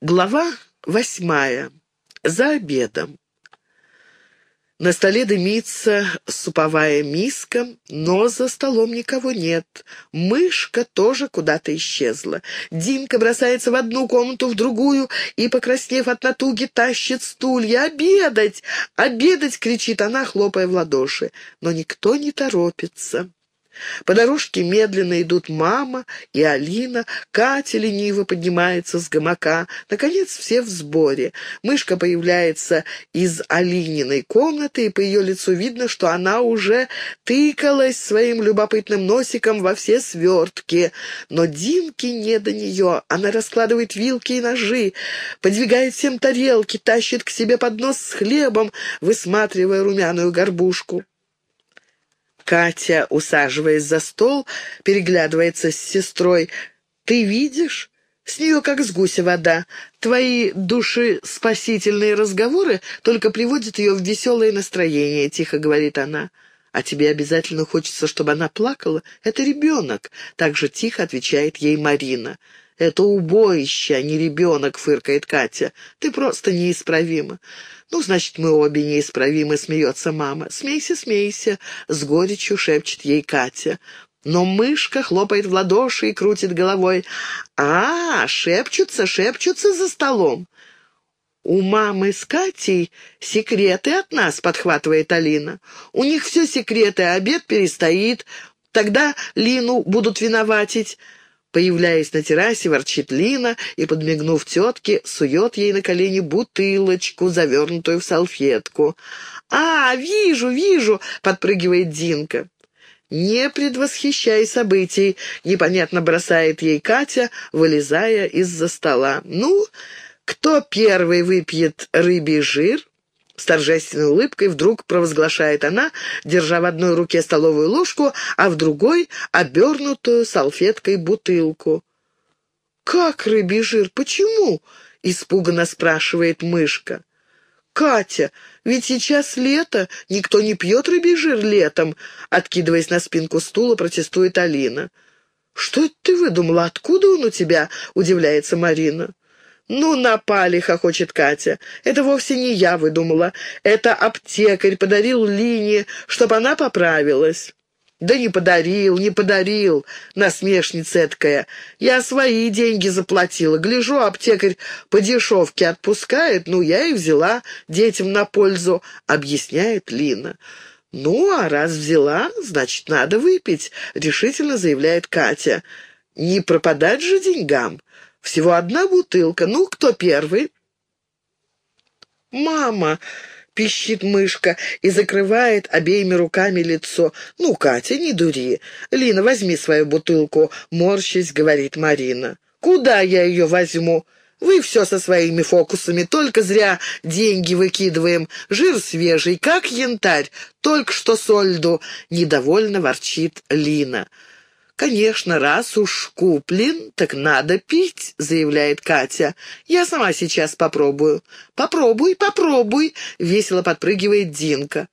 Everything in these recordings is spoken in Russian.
Глава восьмая. За обедом. На столе дымится суповая миска, но за столом никого нет. Мышка тоже куда-то исчезла. Димка бросается в одну комнату, в другую и, покраснев от натуги, тащит стулья. «Обедать! Обедать!» — кричит она, хлопая в ладоши. Но никто не торопится. По дорожке медленно идут мама и Алина, Катя лениво поднимается с гамака. Наконец все в сборе. Мышка появляется из Алининой комнаты, и по ее лицу видно, что она уже тыкалась своим любопытным носиком во все свертки. Но Димке не до нее. Она раскладывает вилки и ножи, подвигает всем тарелки, тащит к себе поднос с хлебом, высматривая румяную горбушку. Катя, усаживаясь за стол, переглядывается с сестрой. «Ты видишь?» С нее как с гуся вода. Твои души спасительные разговоры только приводят ее в веселое настроение, — тихо говорит она. А тебе обязательно хочется, чтобы она плакала? Это ребенок, — так же тихо отвечает ей Марина. «Это убоище, а не ребенок», — фыркает Катя. «Ты просто неисправима». «Ну, значит, мы обе неисправимы», — смеется мама. «Смейся, смейся», — с горечью шепчет ей Катя. Но мышка хлопает в ладоши и крутит головой. «А, шепчутся, шепчутся за столом». «У мамы с Катей секреты от нас», — подхватывает Алина. «У них все секреты, обед перестоит. Тогда Лину будут виноватить. Появляясь на террасе, ворчит Лина и, подмигнув тетке, сует ей на колени бутылочку, завернутую в салфетку. «А, вижу, вижу!» — подпрыгивает Динка. «Не предвосхищай событий», — непонятно бросает ей Катя, вылезая из-за стола. «Ну, кто первый выпьет рыбий жир?» С торжественной улыбкой вдруг провозглашает она, держа в одной руке столовую ложку, а в другой — обернутую салфеткой бутылку. «Как рыбий жир? Почему?» — испуганно спрашивает мышка. «Катя, ведь сейчас лето, никто не пьет рыбий жир летом», — откидываясь на спинку стула, протестует Алина. «Что это ты выдумала? Откуда он у тебя?» — удивляется Марина. «Ну, напали!» — хохочет Катя. «Это вовсе не я выдумала. Это аптекарь подарил Лине, чтобы она поправилась». «Да не подарил, не подарил, насмешница эткая. Я свои деньги заплатила. Гляжу, аптекарь по дешевке отпускает, ну, я и взяла детям на пользу», — объясняет Лина. «Ну, а раз взяла, значит, надо выпить», — решительно заявляет Катя. «Не пропадать же деньгам. Всего одна бутылка. Ну, кто первый?» «Мама!» — пищит мышка и закрывает обеими руками лицо. «Ну, Катя, не дури. Лина, возьми свою бутылку», — морщись, говорит Марина. «Куда я ее возьму?» Вы все со своими фокусами, только зря деньги выкидываем. Жир свежий, как янтарь, только что сольду. Недовольно ворчит Лина. «Конечно, раз уж куплен, так надо пить», — заявляет Катя. «Я сама сейчас попробую». «Попробуй, попробуй», — весело подпрыгивает Динка.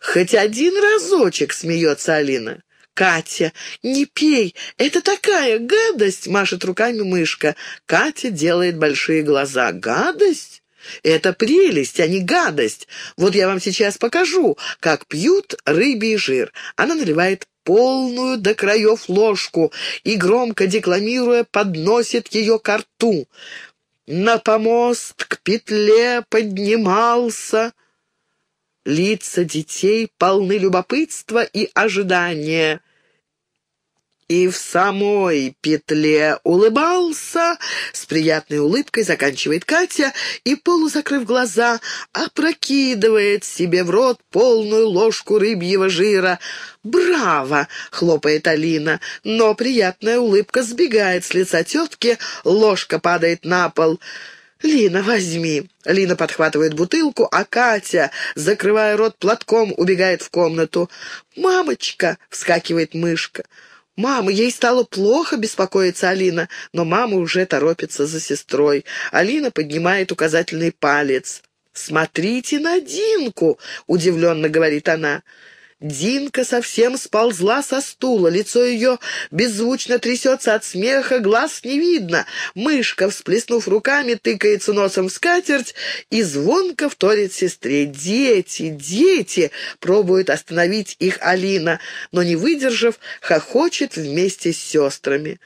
«Хоть один разочек», — смеется Алина. «Катя, не пей, это такая гадость!» — машет руками мышка. Катя делает большие глаза. «Гадость?» Это прелесть, а не гадость. Вот я вам сейчас покажу, как пьют рыбий жир. Она наливает полную до краев ложку и, громко декламируя, подносит ее ко рту. На помост к петле поднимался. Лица детей полны любопытства и ожидания и в самой петле улыбался. С приятной улыбкой заканчивает Катя и, полузакрыв глаза, опрокидывает себе в рот полную ложку рыбьего жира. «Браво!» — хлопает Алина, но приятная улыбка сбегает с лица тетки, ложка падает на пол. «Лина, возьми!» Лина подхватывает бутылку, а Катя, закрывая рот платком, убегает в комнату. «Мамочка!» — вскакивает мышка. «Мама, ей стало плохо», — беспокоится Алина, но мама уже торопится за сестрой. Алина поднимает указательный палец. «Смотрите на Динку!» — удивленно говорит она. Динка совсем сползла со стула, лицо ее беззвучно трясется от смеха, глаз не видно. Мышка, всплеснув руками, тыкается носом в скатерть и звонко вторит сестре. «Дети, дети!» — пробует остановить их Алина, но, не выдержав, хохочет вместе с сестрами.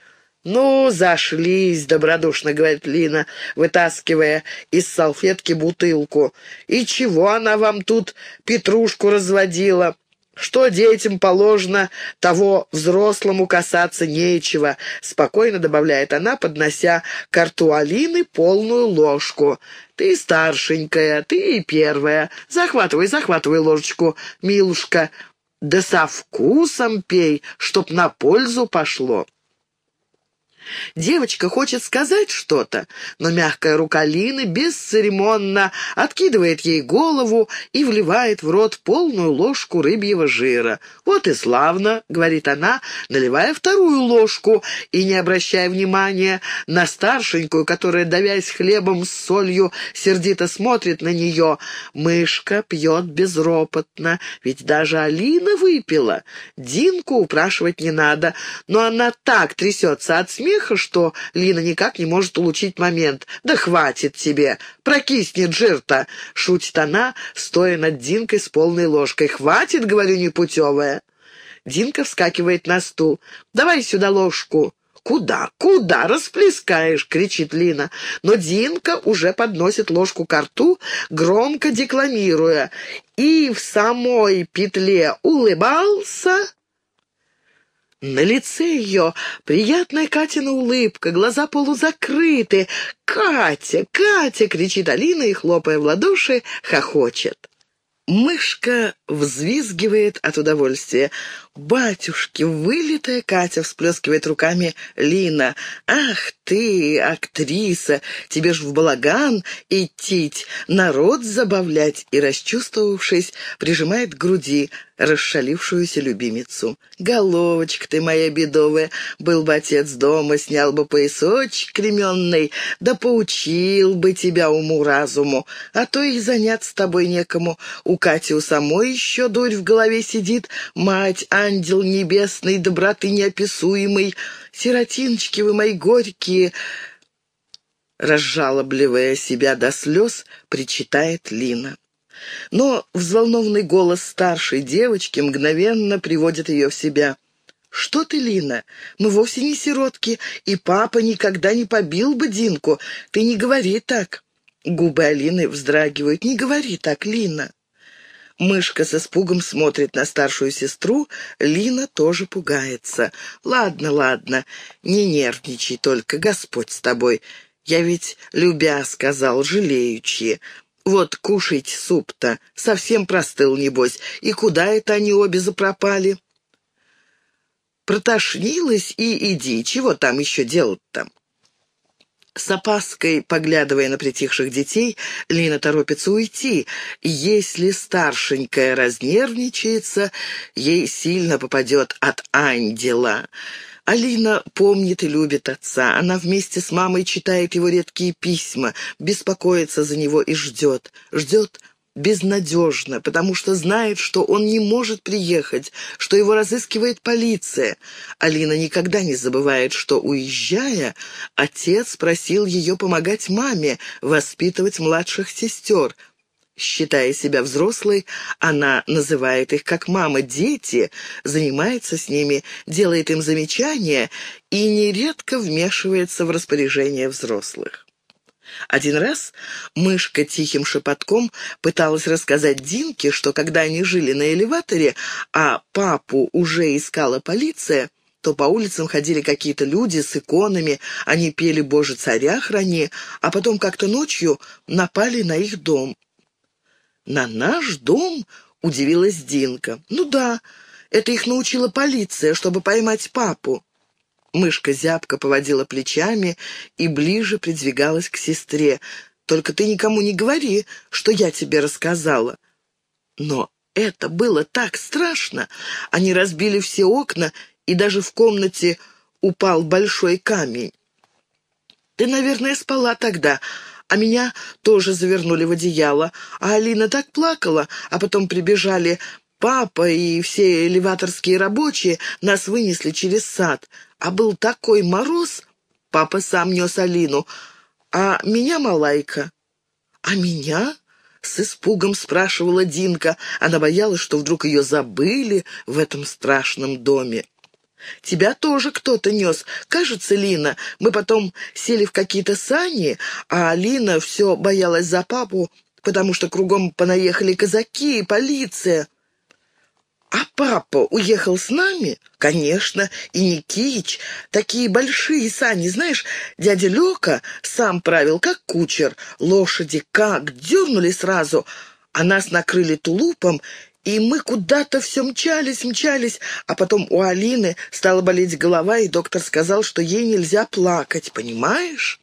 «Ну, зашлись», — добродушно говорит Лина, вытаскивая из салфетки бутылку. «И чего она вам тут петрушку разводила?» Что детям положено, того взрослому касаться нечего, спокойно добавляет она, поднося к Алины полную ложку. Ты старшенькая, ты и первая. Захватывай, захватывай ложечку, милушка. Да со вкусом пей, чтоб на пользу пошло. Девочка хочет сказать что-то, но мягкая рука Лины бесцеремонно откидывает ей голову и вливает в рот полную ложку рыбьего жира. «Вот и славно», — говорит она, наливая вторую ложку и не обращая внимания на старшенькую, которая, давясь хлебом с солью, сердито смотрит на нее. Мышка пьет безропотно, ведь даже Алина выпила. Динку упрашивать не надо, но она так трясется от смеха, смеха, что Лина никак не может улучить момент. «Да хватит тебе! Прокиснет жир-то!» — шутит она, стоя над Динкой с полной ложкой. «Хватит, — говорю, непутевая!» Динка вскакивает на стул. «Давай сюда ложку!» «Куда? Куда расплескаешь?» — кричит Лина. Но Динка уже подносит ложку к рту, громко декламируя. И в самой петле улыбался на лице ее приятная Катина улыбка, глаза полузакрыты. «Катя! Катя!» — кричит Алина и, хлопая в ладоши, хохочет. Мышка взвизгивает от удовольствия. «Батюшки, вылитая Катя!» — всплескивает руками Лина. «Ах ты, актриса! Тебе ж в балаган идти, народ забавлять!» И, расчувствовавшись, прижимает к груди расшалившуюся любимицу. «Головочка ты моя бедовая! Был бы отец дома, снял бы поясочек кременный, да поучил бы тебя уму-разуму, а то и заняться тобой некому. У Кати у самой еще дурь в голове сидит, мать, ангел небесный, доброты неописуемый, сиротиночки вы мои горькие!» Разжалобливая себя до слез, причитает Лина. Но взволнованный голос старшей девочки мгновенно приводит ее в себя. «Что ты, Лина? Мы вовсе не сиротки, и папа никогда не побил бы Динку. Ты не говори так». Губы Алины вздрагивают. «Не говори так, Лина». Мышка с испугом смотрит на старшую сестру, Лина тоже пугается. «Ладно, ладно, не нервничай только, Господь с тобой. Я ведь, любя, сказал, жалеючи. Вот кушайте суп-то, совсем простыл, небось. И куда это они обе запропали?» Протошнилась и иди, чего там еще делать-то? С опаской, поглядывая на притихших детей, Лина торопится уйти. Если старшенькая разнервничается, ей сильно попадет от ангела. Алина помнит и любит отца. Она вместе с мамой читает его редкие письма, беспокоится за него и ждет. Ждет безнадежно, потому что знает, что он не может приехать, что его разыскивает полиция. Алина никогда не забывает, что, уезжая, отец просил ее помогать маме воспитывать младших сестер. Считая себя взрослой, она называет их как мама дети, занимается с ними, делает им замечания и нередко вмешивается в распоряжение взрослых. Один раз мышка тихим шепотком пыталась рассказать Динке, что когда они жили на элеваторе, а папу уже искала полиция, то по улицам ходили какие-то люди с иконами, они пели «Боже, царя храни», а потом как-то ночью напали на их дом. «На наш дом?» — удивилась Динка. «Ну да, это их научила полиция, чтобы поймать папу». Мышка зябко поводила плечами и ближе придвигалась к сестре. «Только ты никому не говори, что я тебе рассказала». Но это было так страшно. Они разбили все окна, и даже в комнате упал большой камень. «Ты, наверное, спала тогда», а меня тоже завернули в одеяло. А Алина так плакала, а потом прибежали папа и все элеваторские рабочие нас вынесли через сад. А был такой мороз, папа сам нес Алину, а меня Малайка. А меня? С испугом спрашивала Динка. Она боялась, что вдруг ее забыли в этом страшном доме. «Тебя тоже кто-то нес. Кажется, Лина. Мы потом сели в какие-то сани, а Алина все боялась за папу, потому что кругом понаехали казаки и полиция. «А папа уехал с нами?» «Конечно, и Никич. Такие большие сани, знаешь, дядя Лёка сам правил, как кучер. Лошади как дернули сразу, а нас накрыли тулупом, и мы куда-то все мчались, мчались, а потом у Алины стала болеть голова, и доктор сказал, что ей нельзя плакать, понимаешь?»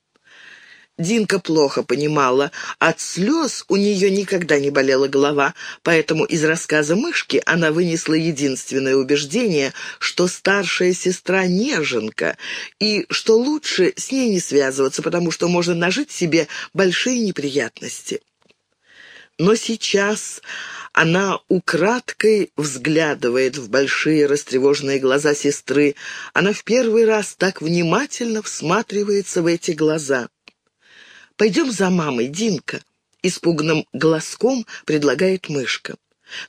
Динка плохо понимала. От слез у нее никогда не болела голова, поэтому из рассказа мышки она вынесла единственное убеждение, что старшая сестра неженка, и что лучше с ней не связываться, потому что можно нажить себе большие неприятности. Но сейчас она украдкой взглядывает в большие растревоженные глаза сестры. Она в первый раз так внимательно всматривается в эти глаза. «Пойдем за мамой, Динка», — испуганным глазком предлагает мышка.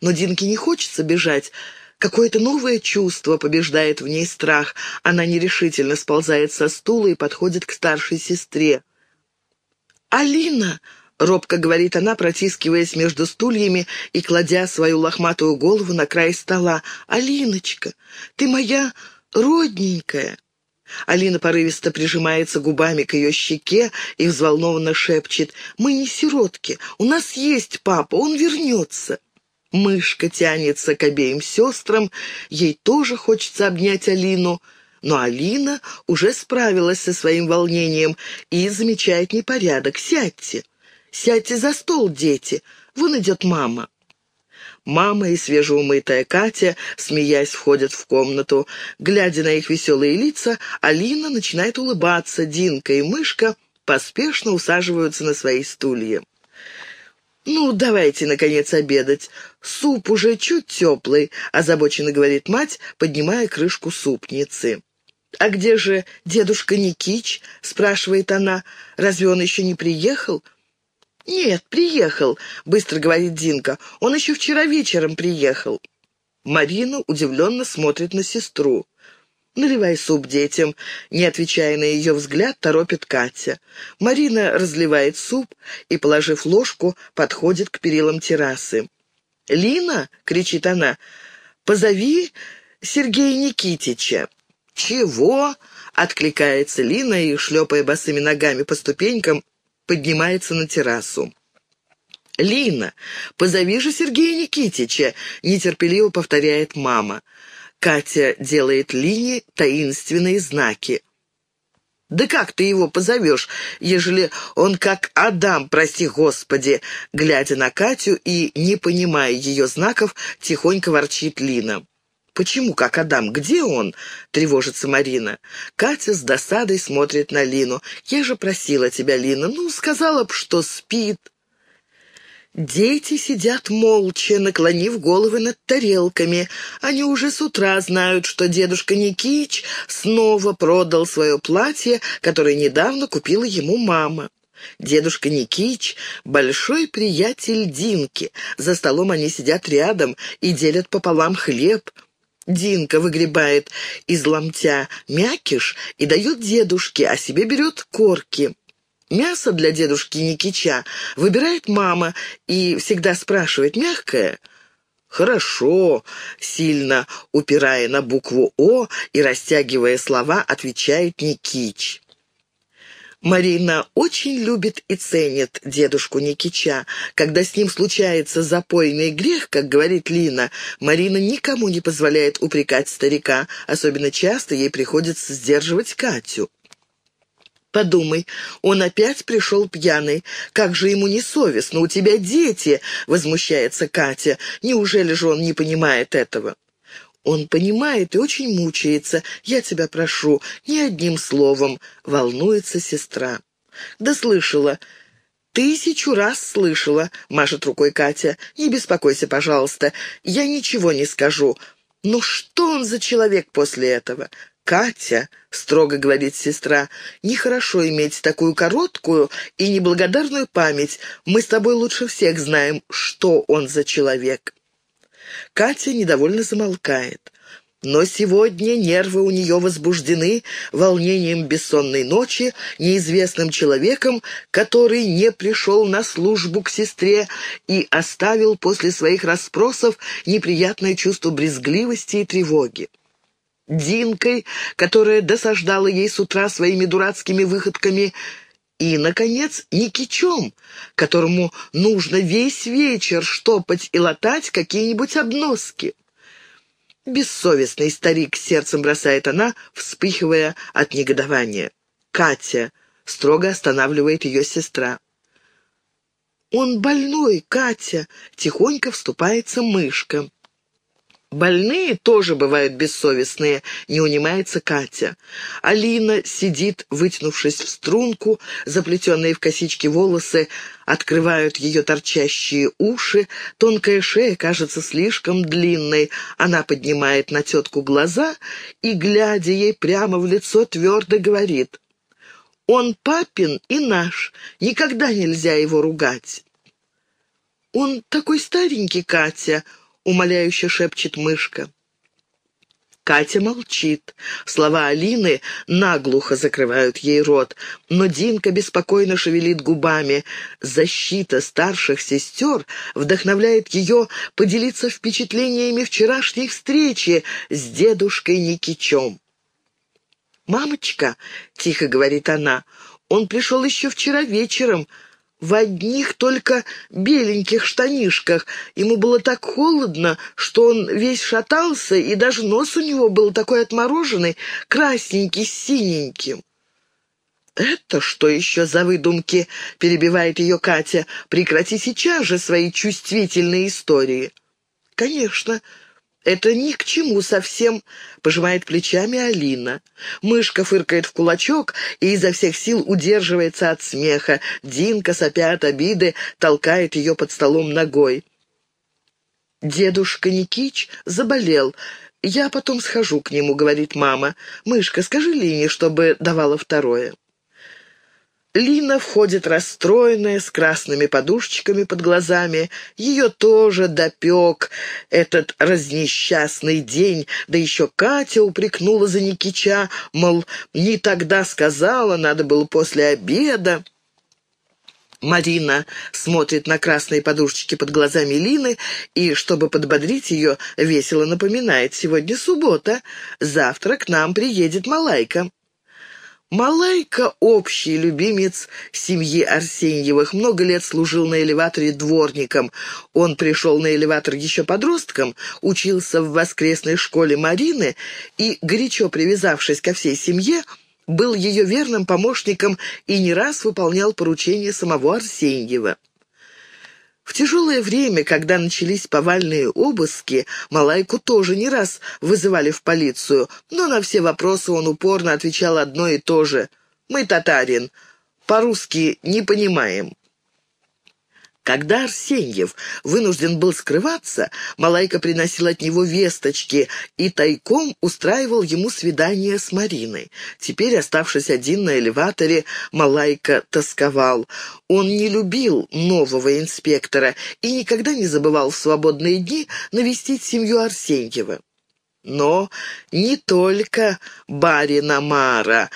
Но Динке не хочется бежать. Какое-то новое чувство побеждает в ней страх. Она нерешительно сползает со стула и подходит к старшей сестре. «Алина!» — робко говорит она, протискиваясь между стульями и кладя свою лохматую голову на край стола. «Алиночка, ты моя родненькая!» Алина порывисто прижимается губами к ее щеке и взволнованно шепчет. «Мы не сиротки. У нас есть папа. Он вернется». Мышка тянется к обеим сестрам. Ей тоже хочется обнять Алину. Но Алина уже справилась со своим волнением и замечает непорядок. «Сядьте! Сядьте за стол, дети! Вон идет мама!» Мама и свежеумытая Катя, смеясь, входят в комнату. Глядя на их веселые лица, Алина начинает улыбаться. Динка и Мышка поспешно усаживаются на свои стулья. «Ну, давайте, наконец, обедать. Суп уже чуть теплый», — озабоченно говорит мать, поднимая крышку супницы. «А где же дедушка Никич?» — спрашивает она. «Разве он еще не приехал?» «Нет, приехал», — быстро говорит Динка. «Он еще вчера вечером приехал». Марина удивленно смотрит на сестру. «Наливай суп детям», — не отвечая на ее взгляд, торопит Катя. Марина разливает суп и, положив ложку, подходит к перилам террасы. «Лина!» — кричит она. «Позови Сергея Никитича». «Чего?» — откликается Лина и, шлепая босыми ногами по ступенькам, поднимается на террасу. «Лина, позови же Сергея Никитича!» — нетерпеливо повторяет мама. Катя делает Лине таинственные знаки. «Да как ты его позовешь, ежели он как Адам, прости Господи?» Глядя на Катю и, не понимая ее знаков, тихонько ворчит Лина. «Почему как Адам? Где он?» — тревожится Марина. Катя с досадой смотрит на Лину. «Я же просила тебя, Лина. Ну, сказала б, что спит». Дети сидят молча, наклонив головы над тарелками. Они уже с утра знают, что дедушка Никич снова продал свое платье, которое недавно купила ему мама. Дедушка Никич — большой приятель Динки. За столом они сидят рядом и делят пополам хлеб — Динка выгребает из ломтя мякиш и дает дедушке, а себе берет корки. Мясо для дедушки Никича выбирает мама и всегда спрашивает «мягкое?» «Хорошо», — сильно упирая на букву «О» и растягивая слова, отвечает Никич. Марина очень любит и ценит дедушку Никича. Когда с ним случается запойный грех, как говорит Лина, Марина никому не позволяет упрекать старика. Особенно часто ей приходится сдерживать Катю. «Подумай, он опять пришел пьяный. Как же ему не совестно? У тебя дети!» — возмущается Катя. «Неужели же он не понимает этого?» Он понимает и очень мучается. Я тебя прошу, ни одним словом, волнуется сестра. Да слышала, «Тысячу раз слышала», — машет рукой Катя. «Не беспокойся, пожалуйста, я ничего не скажу. Но что он за человек после этого? «Катя», — строго говорит сестра, — «нехорошо иметь такую короткую и неблагодарную память. Мы с тобой лучше всех знаем, что он за человек». Катя недовольно замолкает. Но сегодня нервы у нее возбуждены волнением бессонной ночи, неизвестным человеком, который не пришел на службу к сестре и оставил после своих расспросов неприятное чувство брезгливости и тревоги. Динкой, которая досаждала ей с утра своими дурацкими выходками, и, наконец, Никичом, которому нужно весь вечер штопать и латать какие-нибудь обноски. Бессовестный старик сердцем бросает она, вспыхивая от негодования. Катя строго останавливает ее сестра. «Он больной, Катя!» — тихонько вступается мышка. Больные тоже бывают бессовестные, не унимается Катя. Алина сидит, вытянувшись в струнку, заплетенные в косички волосы открывают ее торчащие уши, тонкая шея кажется слишком длинной. Она поднимает на тетку глаза и, глядя ей прямо в лицо, твердо говорит «Он папин и наш, никогда нельзя его ругать». «Он такой старенький, Катя», — умоляюще шепчет мышка. Катя молчит. Слова Алины наглухо закрывают ей рот, но Динка беспокойно шевелит губами. Защита старших сестер вдохновляет ее поделиться впечатлениями вчерашней встречи с дедушкой Никичом. «Мамочка», — тихо говорит она, — «он пришел еще вчера вечером, в одних только беленьких штанишках. Ему было так холодно, что он весь шатался, и даже нос у него был такой отмороженный, красненький, синеньким. «Это что еще за выдумки?» — перебивает ее Катя. «Прекрати сейчас же свои чувствительные истории». «Конечно, «Это ни к чему совсем», — пожимает плечами Алина. Мышка фыркает в кулачок и изо всех сил удерживается от смеха. Динка, сопя от обиды, толкает ее под столом ногой. «Дедушка Никич заболел. Я потом схожу к нему», — говорит мама. «Мышка, скажи Лине, чтобы давала второе». Лина входит расстроенная, с красными подушечками под глазами. Ее тоже допек этот разнесчастный день, да еще Катя упрекнула за Никича, мол, не тогда сказала, надо было после обеда. Марина смотрит на красные подушечки под глазами Лины и, чтобы подбодрить ее, весело напоминает, сегодня суббота, завтра к нам приедет Малайка. Малайка — общий любимец семьи Арсеньевых, много лет служил на элеваторе дворником. Он пришел на элеватор еще подростком, учился в воскресной школе Марины и, горячо привязавшись ко всей семье, был ее верным помощником и не раз выполнял поручения самого Арсеньева. В тяжелое время, когда начались повальные обыски, Малайку тоже не раз вызывали в полицию, но на все вопросы он упорно отвечал одно и то же. «Мы татарин, по-русски не понимаем». Когда Арсеньев вынужден был скрываться, Малайка приносил от него весточки и тайком устраивал ему свидание с Мариной. Теперь, оставшись один на элеваторе, Малайка тосковал. Он не любил нового инспектора и никогда не забывал в свободные дни навестить семью Арсеньева. Но не только барина Мара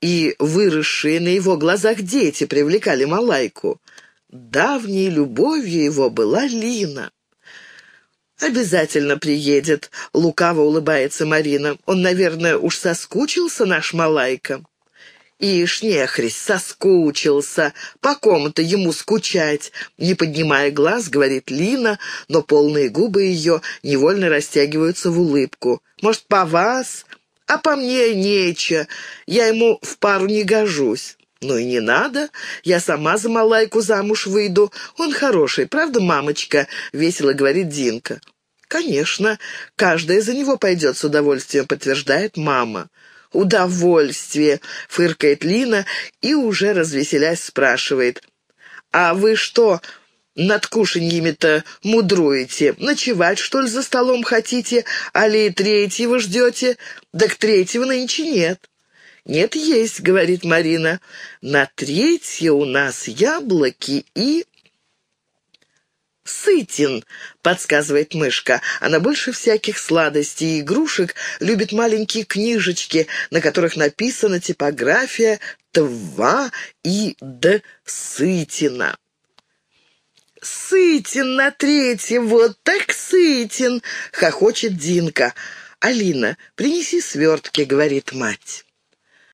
и выросшие на его глазах дети привлекали Малайку. Давней любовью его была Лина. «Обязательно приедет», — лукаво улыбается Марина. «Он, наверное, уж соскучился, наш Малайка». «Ишь, нехрись, соскучился. По ком-то ему скучать?» Не поднимая глаз, говорит Лина, но полные губы ее невольно растягиваются в улыбку. «Может, по вас? А по мне нече. Я ему в пару не гожусь». «Ну и не надо. Я сама за Малайку замуж выйду. Он хороший, правда, мамочка?» — весело говорит Динка. «Конечно, каждая за него пойдет с удовольствием», — подтверждает мама. «Удовольствие!» — фыркает Лина и, уже развеселясь, спрашивает. «А вы что, над кушаньями-то мудруете? Ночевать, что ли, за столом хотите? Али третьего ждете? Так третьего нынче нет». «Нет, есть», — говорит Марина. «На третье у нас яблоки и...» «Сытин», — подсказывает мышка. Она больше всяких сладостей и игрушек любит маленькие книжечки, на которых написана типография «Тва» и «Д» Сытина. «Сытин на третьем, вот так Сытин!» — хохочет Динка. «Алина, принеси свертки», — говорит мать.